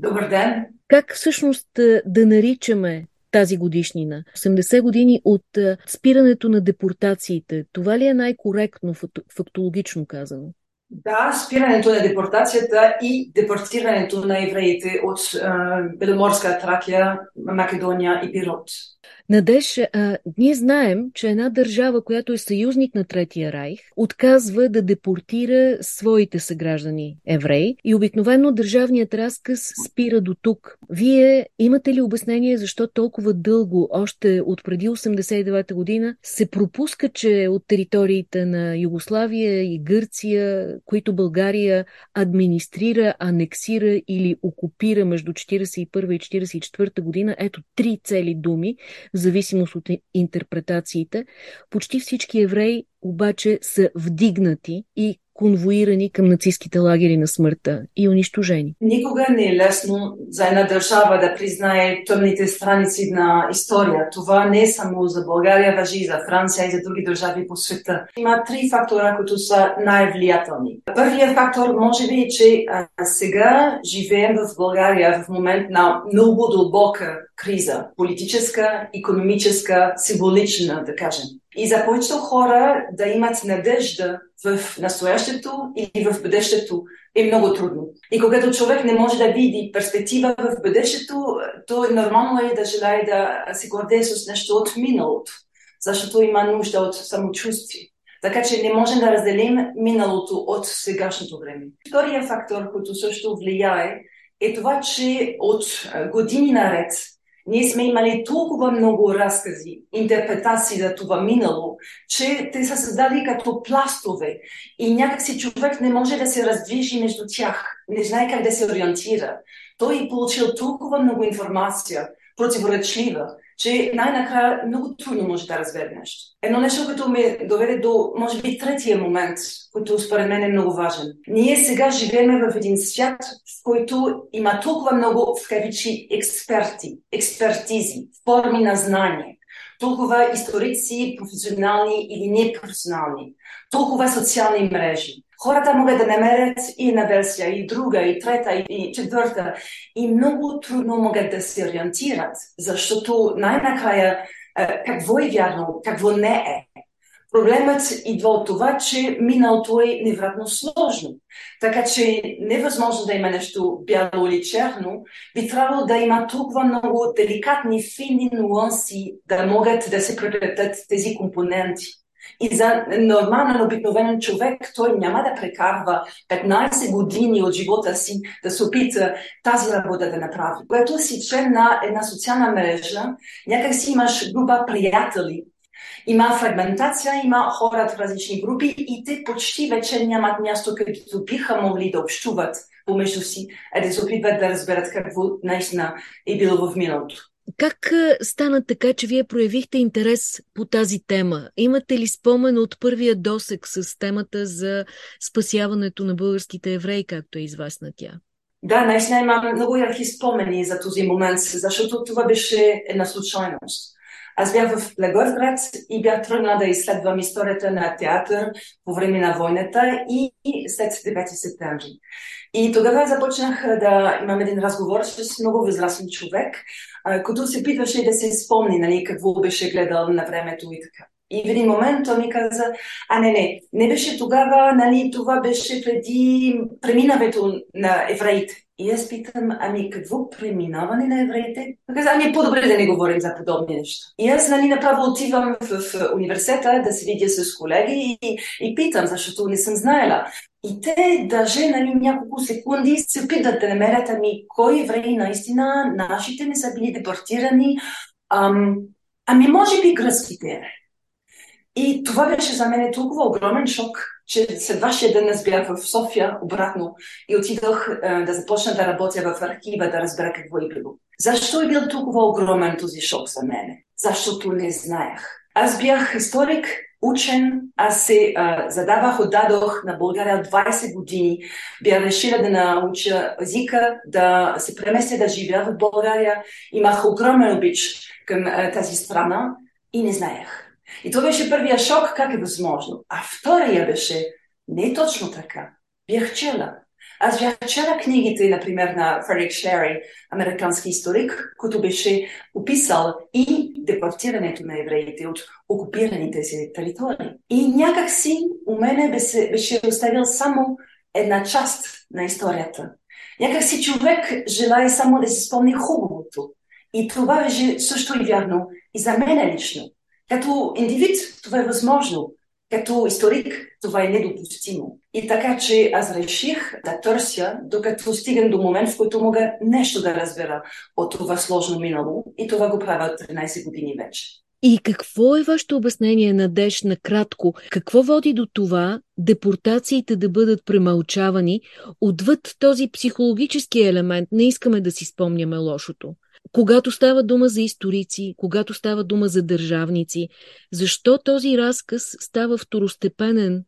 Добър ден! Как всъщност да наричаме тази годишнина? 80 години от спирането на депортациите. Това ли е най-коректно фактологично казано? Да, спирането на депортацията и депортирането на евреите от е, Беломорска Тракия, Македония и Пирот. Надеж, а, ние знаем, че една държава, която е съюзник на Третия райх, отказва да депортира своите съграждани евреи и обикновено държавният разказ спира до тук. Вие имате ли обяснение защо толкова дълго, още от преди 89 година, се пропуска, че от териториите на Югославия и Гърция, които България администрира, анексира или окупира между 41 и 44 година, ето три цели думи, зависимост от интерпретациите. Почти всички евреи обаче са вдигнати и конвоирани към нацистските лагери на смъртта и унищожени. Никога не е лесно за една държава да признае тъмните страници на история. Това не е само за България, въжи и за Франция и за други държави по света. Има три фактора, които са най-влиятелни. Първият фактор може би е, че сега живеем в България в момент на много дълбока криза. Политическа, економическа, символична, да кажем. И за повечето хора да имат надежда в настоящето и в бъдещето е много трудно. И когато човек не може да види перспектива в бъдещето, то е нормално е да желая да се гордее с нещо от миналото, защото има нужда от самочувствие. Така че не можем да разделим миналото от сегашното време. Втория фактор, който също влияе, е това, че от години наред ние сме имали толкова много разкази, интерпретации за това минало, че те са създали като пластове и някакси човек не може да се раздвижи между тях, не знае как да се ориентира. Той е получил толкова много информация, противоречлива, че най-накрая много трудно може да разбере нещо. Едно нещо, което ме доведе до, може би, третия момент, който според мен е много важен. Ние сега живеем в един свят, в който има толкова много, в кавичи, експерти, експертизи, форми на знание, толкова историци, професионални или непрофесионални, толкова социални мрежи. Хората могат да намерят и една версия, и друга, и трета, и четвърта. И много трудно могат да се ориентират, защото най-накрая какво е вярно, какво не е. Проблемът идва от това, че миналото е невратно сложно. Така че невъзможно да има нещо бяло или черно. Би трябвало да има толкова много деликатни, фини нюанси, да могат да се преплетат тези компоненти. И за нормален, обикновен човек той няма да прекарва 15 години от живота си да се опита тази работа да направи. Когато си член на една социална мрежа, някак си имаш група приятели, има фрагментация, има хора в различни групи и те почти вече нямат място, където биха могли да общуват помежду си, а да се опитват да разберат какво наистина е било в миналото. Как стана така, че вие проявихте интерес по тази тема? Имате ли спомен от първия досек с темата за спасяването на българските евреи, както е известна тя? Да, наистина имам много ярки спомени за този момент, защото това беше една случайност. Аз бях в Благоевград и бях тръгнала да изследвам историята на театър по време на войната и след 9 септември. И тогава започнах да имам един разговор с много възрастен човек, който се питваше да се спомни нали, какво беше гледал на времето и така. И в един момент той ми каза, а не, не, не беше тогава, нали, това беше преди преминаването на евреите. И аз питам, ами какво преминаване на евреите? Каза, ами по-добре да не говорим за подобни неща. И аз нали, направо отивам в, в университета да се видя с колеги и, и питам, защото не съм знаела. И те даже нали, няколко секунди се опитват да намерят, ами кой евреи наистина нашите не са били депортирани. Ам, ами може би гръцките. И това беше за мен толкова огромен шок, че след вашия ден аз бях в София обратно и отидох е, да започна да работя в архива, да разбера какво е било. Защо е бил толкова огромен този шок за мен? Защото не знаех. Аз бях историк, учен, аз се а, задавах, отдадох на България 20 години. Бях решила да науча езика, да се преместя да живея в България. Имах огромен обич към а, тази страна и не знаех. И това беше първия шок, как е възможно. А втория беше, не е точно така. Бях чела. Аз бях чела книгите, например, на Фредерик Шери, американски историк, който беше описал и депортирането на евреите от окупираните си територии. И някакси у мене беше, беше оставил само една част на историята. Някак си човек желая само да си спомни хубавото. И това беше също и вярно и за мен лично. Като индивид това е възможно, като историк това е недопустимо. И така, че аз реших да търся, докато стигам до момент, в който мога нещо да разбера от това сложно минало. И това го правя 13 години вече. И какво е вашето обяснение, Надеж, накратко? Какво води до това депортациите да бъдат премълчавани отвъд този психологически елемент? Не искаме да си спомняме лошото. Когато става дума за историци, когато става дума за държавници, защо този разказ става второстепенен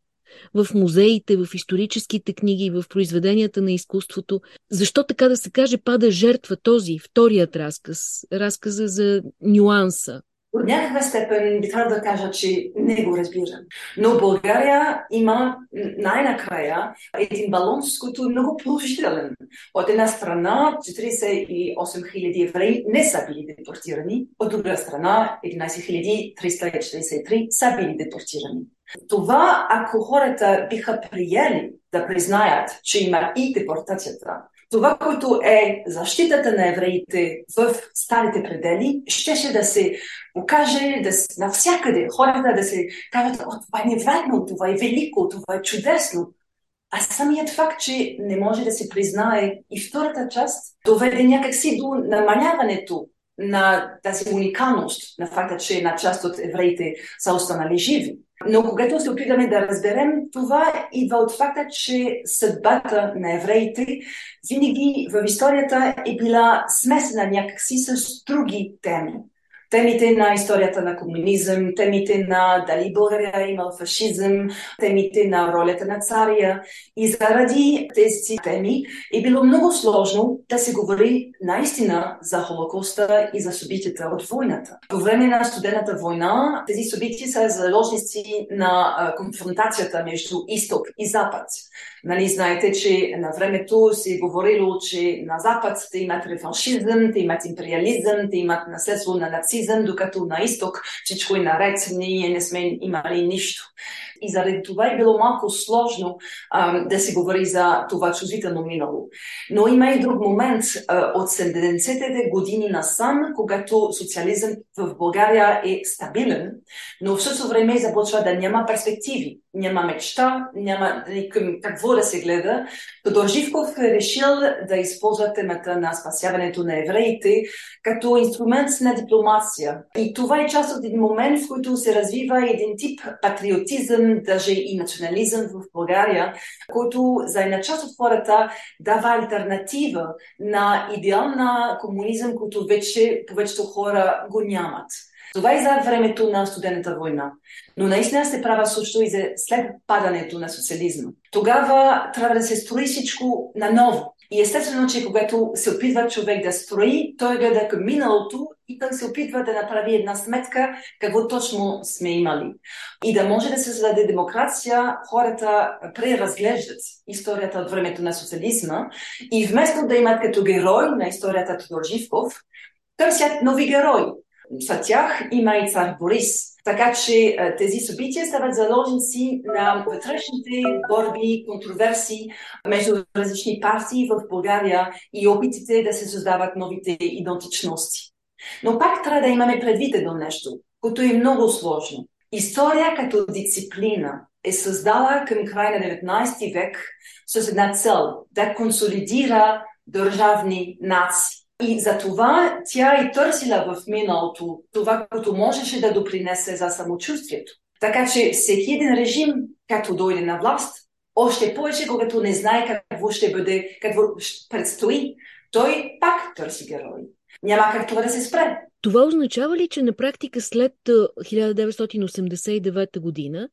в музеите, в историческите книги, в произведенията на изкуството? Защо така да се каже пада жертва този, вторият разказ, разказа за нюанса? От някаква степен би трябвало да кажа, че не го разбирам. Но България има най-накрая един баланс, който е много положителен. От една страна 48 хиляди евреи не са били депортирани, от друга страна 11 343 са били депортирани. Това, ако хората биха приели да признаят, че има и депортацията, това, което е защитата на евреите в старите предели, щеше да се покаже да, навсякъде. Хората да се кажат, о, това е невероятно, това е велико, това е чудесно. А самият факт, че не може да се признае и втората част, доведе някакси до намаляването на тази уникалност, на факта, че една част от евреите са останали живи. Но когато се опитаме да разберем, това идва от факта, че съдбата на евреите винаги в историята е била смесена някакси с други теми темите на историята на комунизъм, темите на дали България е имал фашизъм, темите на ролята на царя. И заради тези теми е било много сложно да се говори наистина за Холокоста и за събитията от войната. По време на студената война тези събития са заложници на конфронтацията между изток и запад. Нали, знаете, че на времето се е говорило, че на Запад те имат реваншизъм, те имат империализъм, те имат наследство на нацизъм, докато на изток всичко е наред, ние не сме имали нищо и заради това е било малко сложно а, да се говори за това чувствително минало. Но има и друг момент а, от 70-те години насам, когато социализъм в България е стабилен, но в същото време започва да няма перспективи, няма мечта, няма към какво да се гледа. Тодор Живков е решил да използва темата на спасяването на евреите като инструмент на дипломация. И това е част от един момент, в който се развива един тип патриотизъм, даже и национализъм в България, който за една част от хората дава альтернатива на идеална комунизъм, който вече повечето хора го нямат. Това е за времето на студената война. Но наистина се права също и за след падането на социализма. Тогава трябва да се строи всичко наново. И естествено, че когато се опитва човек да строи, той гледа към миналото и той се опитва да направи една сметка какво точно сме имали. И да може да се създаде демокрация, хората преразглеждат историята от времето на социализма и вместо да имат като герой на историята Тодор Живков, търсят нови герои. За тях има и цар Борис, така че тези събития стават заложници на вътрешните борби, контроверсии между различни партии в България и опитите да се създават новите идентичности. Но пак трябва да имаме предвид едно нещо, което е много сложно. История като дисциплина е създала към края на 19 век с една цел да консолидира държавни нации. И за това тя и търсила в миналото това, което можеше да допринесе за самочувствието. Така че всеки един режим, като дойде на власт, още повече, когато не знае какво ще бъде, какво предстои, той пак търси герои. Няма как това да се спре. Това означава ли, че на практика след 1989 година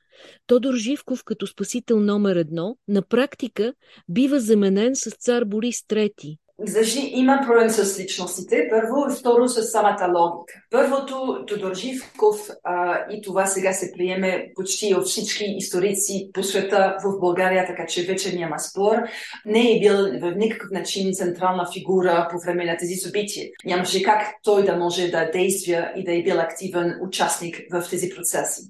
Тодор Живков като спасител номер едно на практика бива заменен с цар Борис III, Зажи има проблем с личностите, първо и второ с самата логика. Първото, Тодор Живков а, и това сега се приеме почти от всички историци по света в България, така че вече няма спор, не е бил в никакъв начин централна фигура по време на тези събития. Нямаше как той да може да действа и да е бил активен участник в тези процеси.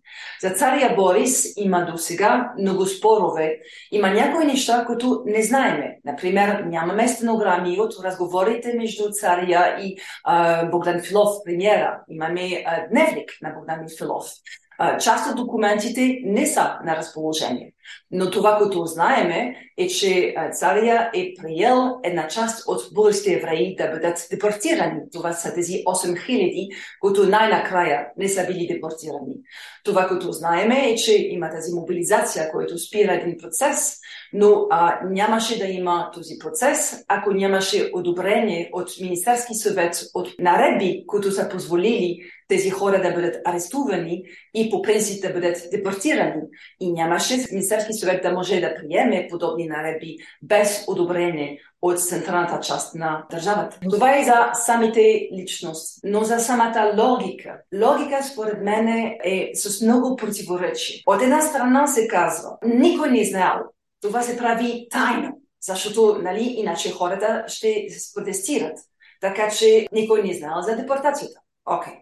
За царя Борис има до сега много спорове. Има някои неща, които не знаеме. Например, нямаме стенограми от разговорите между царя и а, Богдан Филов, премиера. Имаме а, дневник на Богдан Филов. Част от документите не са на разположение. Но това, което знаеме, е, че царя е приел една част от българските евреи да бъдат депортирани. Това са тези 8000, които най-накрая не са били депортирани. Това, което знаеме, е, че има тази мобилизация, която спира един процес, но а, нямаше да има този процес, ако нямаше одобрение от Министерски съвет, от наредби, които са позволили тези хора да бъдат арестувани и по принцип да бъдат депортирани. И нямаше Министерски съвет да може да приеме подобни наредби без одобрение от централната част на държавата. Това е за самите личности, но за самата логика. Логика, според мен, е с много противоречие. От една страна се казва, никой не е знаел, това се прави тайно, защото, нали, иначе хората ще протестират. Така че никой не е знал за депортацията. Окей. Okay.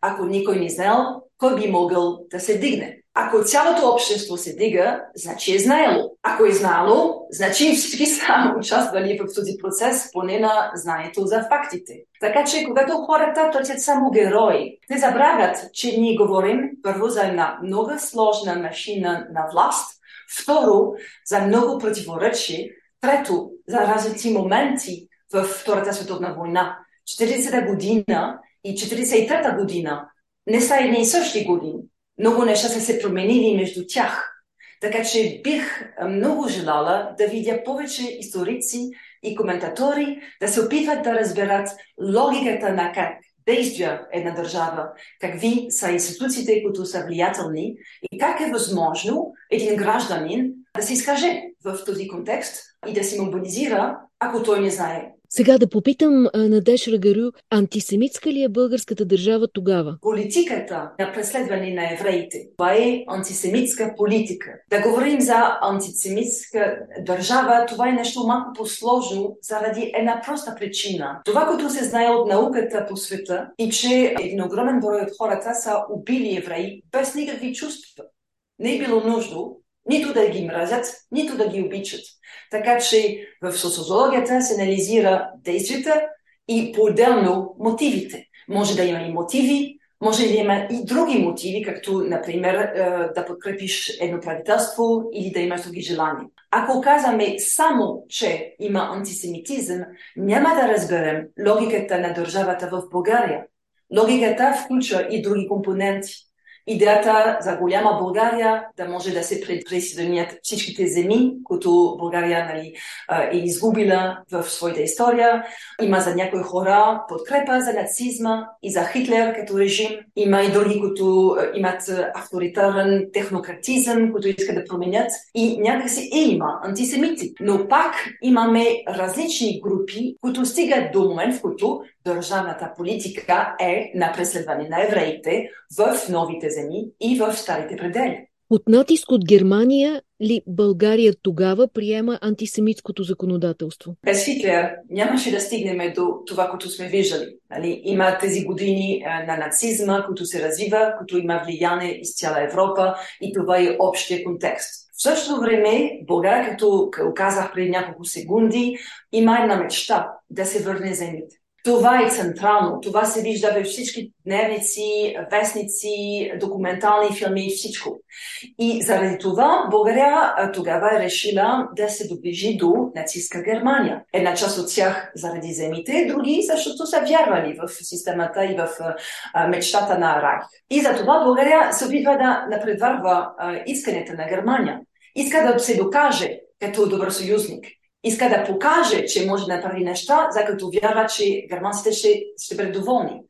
Ако никой не е знал, кой би могъл да се дигне? Ако цялото общество се дига, значи е знаело. Ако е знало, значи всички са участвали в този процес, поне на знанието за фактите. Така че, когато хората търсят само герои, те забравят, че ние говорим първо за една много сложна машина на власт, второ, за много противоречие, трето, за различни моменти в Втората световна война. 40-та година и 43-та година не са едни и същи години много неща са се променили между тях. Така че бих много желала да видя повече историци и коментатори да се опитват да разберат логиката на как действа една държава, какви са институциите, които са влиятелни и как е възможно един гражданин да се изкаже в този контекст и да се мобилизира, ако той не знае сега да попитам Надеш Рагарю, антисемитска ли е българската държава тогава? Политиката на преследване на евреите, това е антисемитска политика. Да говорим за антисемитска държава, това е нещо малко по-сложно заради една проста причина. Това, което се знае от науката по света и че един огромен брой от хората са убили евреи без никакви чувства. Не е било нужно нито да ги мразят, нито да ги обичат. Така че в социологията се анализира действията и по-отделно мотивите. Може да има и мотиви, може да има и други мотиви, като, например, е, да подкрепиш едно правителство или да имаш други желания. Ако казваме само, че има антисемитизъм, няма да разберем логиката на държавата в България. Логиката включва и други компоненти идеята за голяма България да може да се присъединят всичките земи, които България нали, е изгубила в своята история. Има за някои хора подкрепа за нацизма и за Хитлер като режим. Има и други, които имат авторитарен технократизъм, които искат да променят. И някакси е има антисемити. Но пак имаме различни групи, които стигат до момент, в който държавната политика е на преследване на евреите в новите земи и в старите предели. От натиск от Германия ли България тогава приема антисемитското законодателство? Без Хитлер нямаше да стигнем до това, което сме виждали. Нали? Има тези години на нацизма, които се развива, които има влияние из цяла Европа и това е общия контекст. В същото време, България, като казах преди няколко секунди, има една мечта да се върне земите. Това е централно. Това се вижда във всички дневници, вестници, документални филми и всичко. И заради това България тогава е решила да се доближи до нацистска Германия. Една част от тях заради земите, други защото са вярвали в системата и в мечтата на Райх. И за това България се опитва да напредварва искането на Германия. Иска да се докаже като добър съюзник иска да покаже, че може да направи неща, за като вярва, че германците ще, ще бъдат доволни.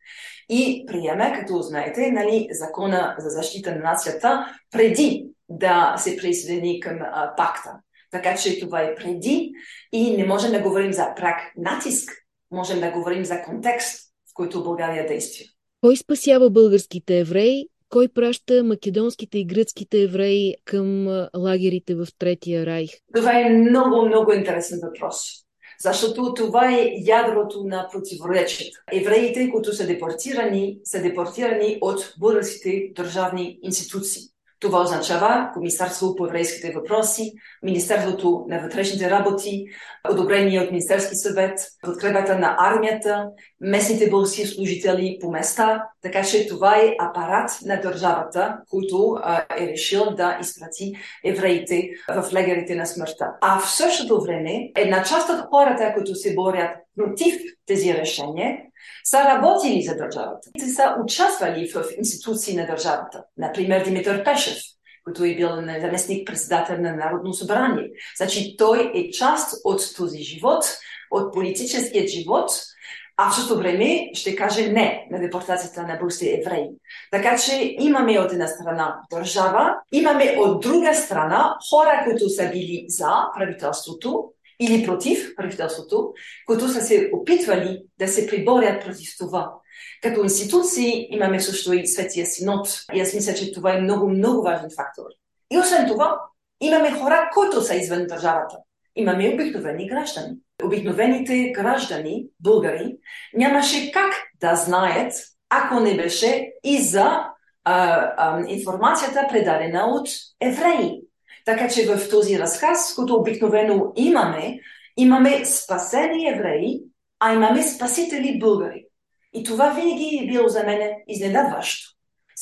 И приеме, като знаете, нали, закона за защита на нацията преди да се присъедини към а, пакта. Така че това е преди и не можем да говорим за прак натиск, можем да говорим за контекст, в който България действа. Кой спасява българските евреи? Кой праща македонските и гръцките евреи към лагерите в Третия райх? Това е много, много интересен въпрос. Защото това е ядрото на противоречието. Евреите, които са депортирани, са депортирани от българските държавни институции. Това означава Комисарство по еврейските въпроси, Министерството на вътрешните работи, одобрение от Министерски съвет, подкрепата на армията, местните български служители по места. Така че това е апарат на държавата, който е решил да изпрати евреите в легерите на смъртта. А в същото време една част от хората, които се борят против тези решения, са работили за държавата. Те са участвали в институции на държавата. Например, Димитър Пешев, който е бил заместник председател на Народно събрание. Значи той е част от този живот, от политическият живот, а в същото време ще каже не на депортацията на българските евреи. Така че имаме от една страна държава, имаме от друга страна хора, които са били за правителството, или против правителството, които са се опитвали да се приборят против това. Като институции имаме също и Светия Синод. И аз мисля, че това е много, много важен фактор. И освен това, имаме хора, които са извън държавата. Имаме обикновени граждани. Обикновените граждани, българи, нямаше как да знаят, ако не беше и за а, а, информацията предадена от евреи. Така че в този разказ, който обикновено имаме, имаме спасени евреи, а имаме спасители българи. И това винаги е било за мен изненадващо.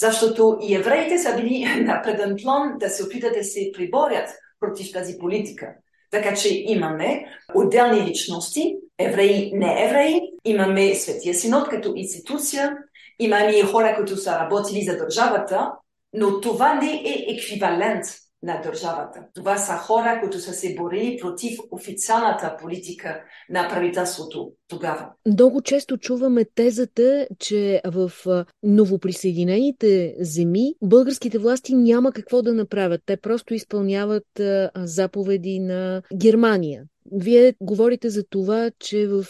Защото и евреите са били на преден план да се опитат да се приборят против тази политика. Така че имаме отделни личности, евреи, не евреи, имаме Светия Синод като институция, имаме хора, които са работили за държавата, но това не е еквивалент на държавата. Това са хора, които са се борили против официалната политика на правителството тогава. Много често чуваме тезата, че в новоприсъединените земи българските власти няма какво да направят. Те просто изпълняват заповеди на Германия. Вие говорите за това, че в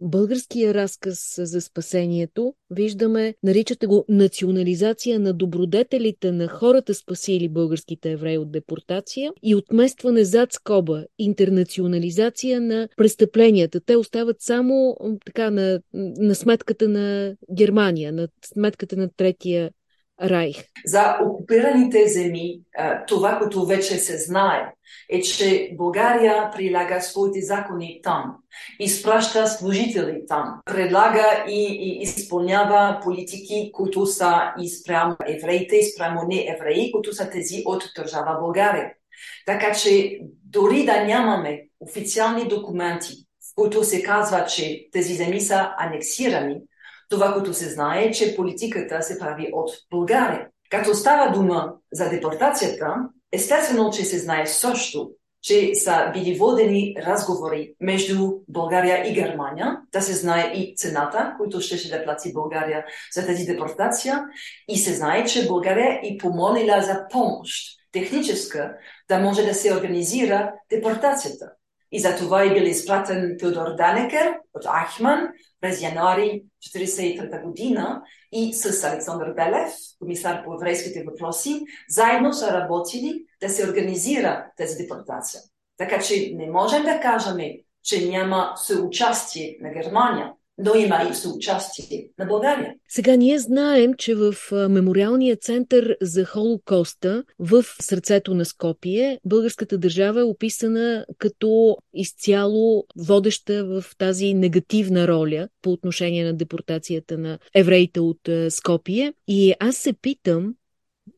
българския разказ за спасението виждаме, наричате го национализация на добродетелите на хората спасили българските евреи от депортация и отместване зад скоба, интернационализация на престъпленията. Те остават само така на, на сметката на Германия, на сметката на Третия Райх. За окупираните земи, това, което вече се знае, е, че България прилага своите закони там, изпраща служители там, предлага и, и изпълнява политики, които са и спрямо евреите, и спрямо не евреи, които са тези от държава България. Така че дори да нямаме официални документи, в които се казва, че тези земи са анексирани, това, което се знае, е, че политиката се прави от България. Като става дума за депортацията, естествено, че се знае също, че са били водени разговори между България и Германия, да се знае и цената, която ще да плати България за тази депортация, и се знае, че България и помолила за помощ техническа, да може да се организира депортацията. И за това е бил изпратен Теодор Данекер от Ахман през януари 1943 година и с Александър Белев, комисар по еврейските въпроси, заедно са работили да се организира тази депортация. Така че не можем да кажем, че няма съучастие на Германия но има и съучастие на България. Сега ние знаем, че в Мемориалния център за Холокоста в сърцето на Скопие българската държава е описана като изцяло водеща в тази негативна роля по отношение на депортацията на евреите от Скопие. И аз се питам,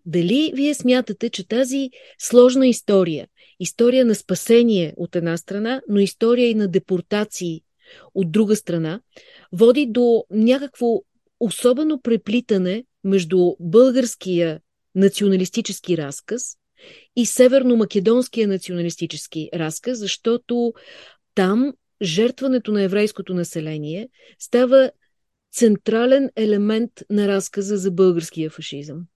дали вие смятате, че тази сложна история, история на спасение от една страна, но история и на депортации от друга страна, води до някакво особено преплитане между българския националистически разказ и северно-македонския националистически разказ, защото там жертването на еврейското население става централен елемент на разказа за българския фашизъм.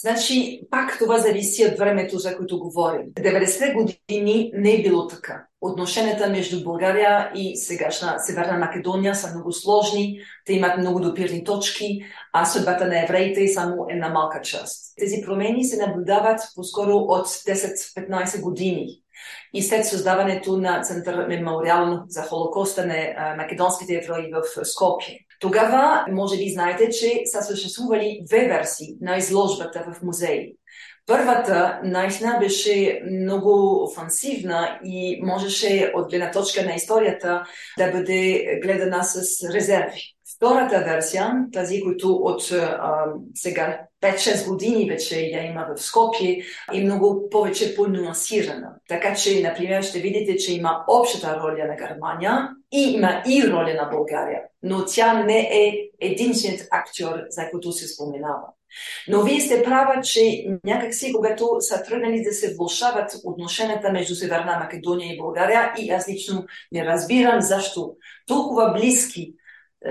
Значи, пак това зависи от времето, за което говорим. 90-те години не е било така. Отношенията между България и сегашна Северна Македония са много сложни, те имат много допирни точки, а съдбата на евреите е само една малка част. Тези промени се наблюдават по-скоро от 10-15 години. И след създаването на Център мемориал за Холокоста на македонските евреи в Скопие. Тогава, може би знаете, че са съществували две версии на изложбата в музеи. Първата наистина беше много офансивна и можеше от гледна точка на историята да бъде гледана с резерви. Втората версия, тази, която от а, сега 5-6 години вече я има в Скопие, е много повече по-нуансирана. Така че, например, ще видите, че има общата роля на Германия и има и роля на България. Но тя не е единственият актьор, за който се споменава. Но вие сте права, че някакси, когато са тръгнали да се влушават отношенията между Северна Македония и България, и аз лично не разбирам защо толкова близки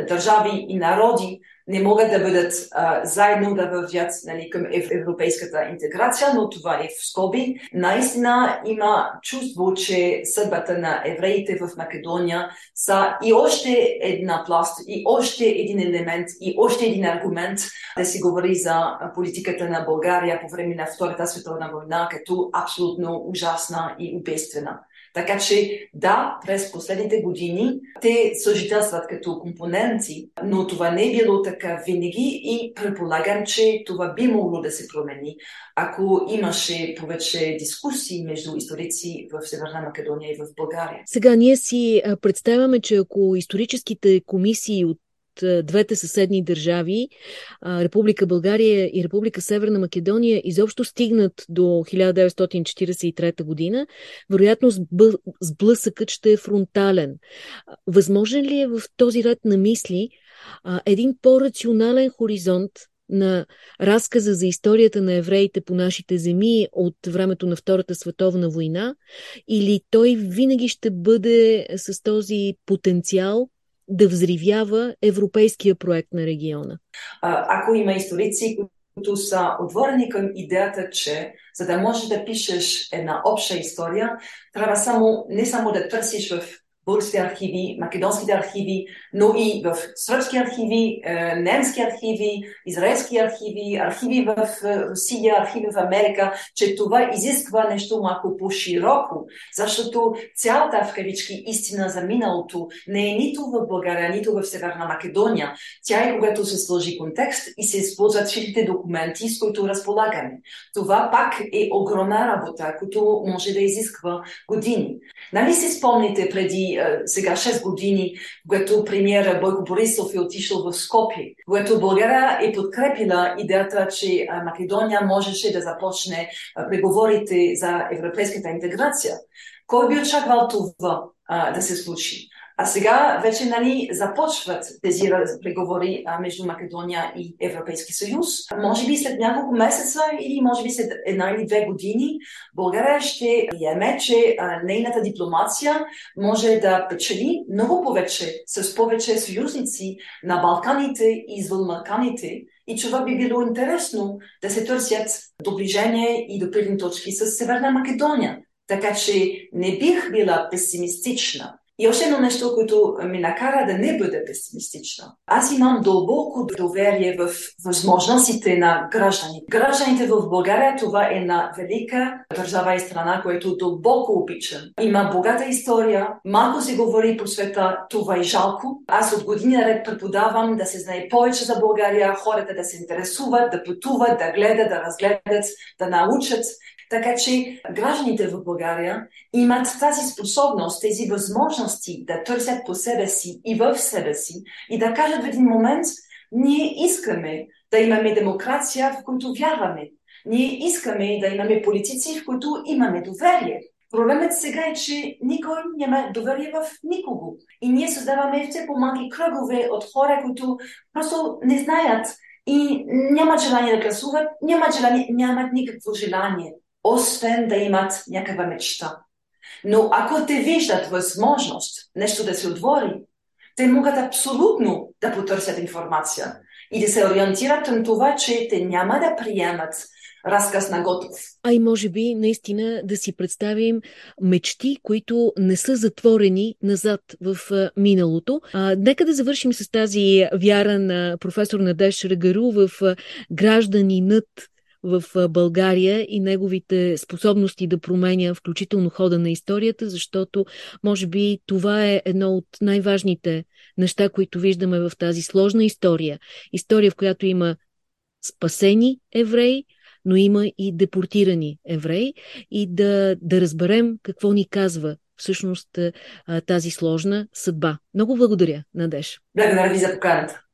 държави и народи не могат да бъдат а, заедно да вървят нали, към европейската интеграция, но това е в скоби. Наистина има чувство, че съдбата на евреите в Македония са и още една пласт, и още един елемент, и още един аргумент да се говори за политиката на България по време на Втората световна война като абсолютно ужасна и убийствена. Така че да, през последните години те съжителстват като компоненти, но това не е било така винаги и предполагам, че това би могло да се промени, ако имаше повече дискусии между историци в Северна Македония и в България. Сега ние си представяме, че ако историческите комисии от двете съседни държави, Република България и Република Северна Македония, изобщо стигнат до 1943 година, вероятно сблъсъкът ще е фронтален. Възможен ли е в този ред на мисли един по-рационален хоризонт на разказа за историята на евреите по нашите земи от времето на Втората световна война, или той винаги ще бъде с този потенциал да взривява европейския проект на региона? Ако има историци, които са отворени към идеята, че за да можеш да пишеш една обща история, трябва само, не само да търсиш в български архиви, македонските архиви, но и в сръбски архиви, е, немски архиви, израелски архиви, архиви в е, Русия, архиви в Америка, че това изисква нещо малко по-широко, защото цялата в кавички истина за миналото не е нито в България, нито в Северна Македония. Тя е когато се сложи контекст и се използват всичките документи, с които разполагаме. Това пак е огромна работа, която може да изисква години. Нали си спомните преди сега 6 години, когато премиера Бойко Борисов е отишъл в Скопие, когато България е подкрепила идеята, че Македония можеше да започне преговорите за европейската интеграция. Кой би очаквал това да се случи? А сега вече нали, започват тези преговори а, между Македония и Европейски съюз. Може би след няколко месеца или може би след една или две години България ще приеме, че а, нейната дипломация може да печели много повече с повече съюзници на Балканите и извън Балканите. И това би било интересно да се търсят доближение и допирни точки с Северна Македония. Така че не бих била песимистична и още едно нещо, което ми накара да не бъде песимистична. Аз имам дълбоко доверие в възможностите на граждани. Гражданите в България това е една велика държава и страна, която дълбоко обичам. Има богата история, малко се говори по света, това е жалко. Аз от години наред преподавам да се знае повече за България, хората да се интересуват, да пътуват, да гледат, да разгледат, да научат. Така че гражданите в България имат тази способност, тези възможности да търсят по себе си и в себе си и да кажат в един момент, ние искаме да имаме демокрация, в която вярваме. Ние искаме да имаме политици, в които имаме доверие. Проблемът сега е, че никой няма доверие в никого. И ние създаваме все по-малки кръгове от хора, които просто не знаят и нямат желание да гласуват, нямат, желание, нямат никакво желание освен да имат някаква мечта. Но ако те виждат възможност нещо да се отвори, те могат абсолютно да потърсят информация. и да се ориентират към това, че те няма да приемат разказ на готов. А и може би наистина да си представим мечти, които не са затворени назад в миналото. А, нека да завършим с тази вяра на професор Надеш Рагару в гражданинът в България и неговите способности да променя включително хода на историята, защото може би това е едно от най-важните неща, които виждаме в тази сложна история. История, в която има спасени евреи, но има и депортирани евреи и да, да разберем какво ни казва всъщност тази сложна съдба. Много благодаря, Надеж. Благодаря ви за поканата.